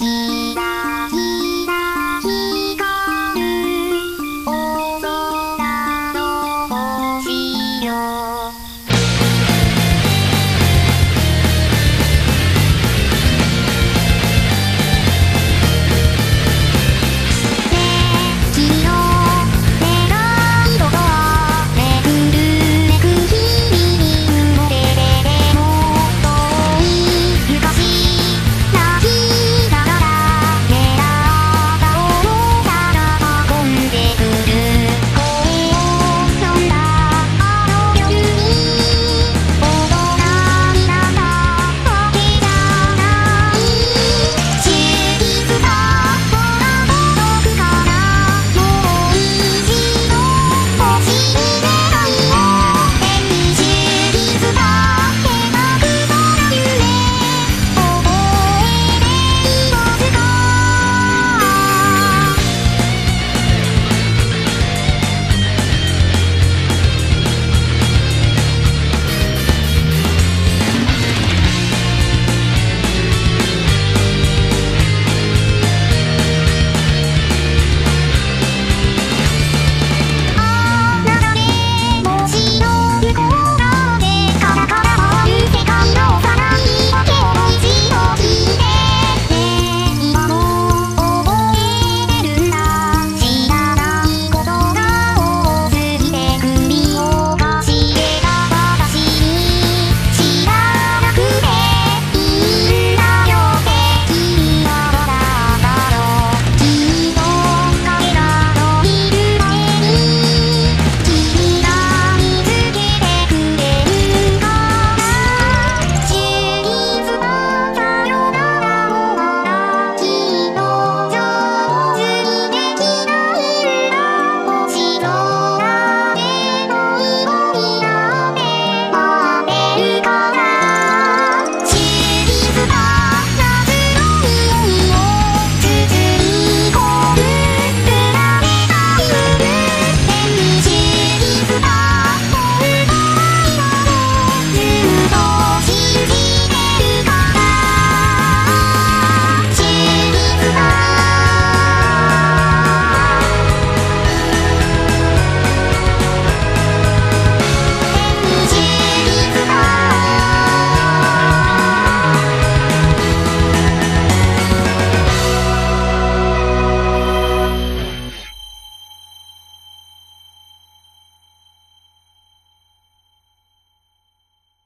Mm.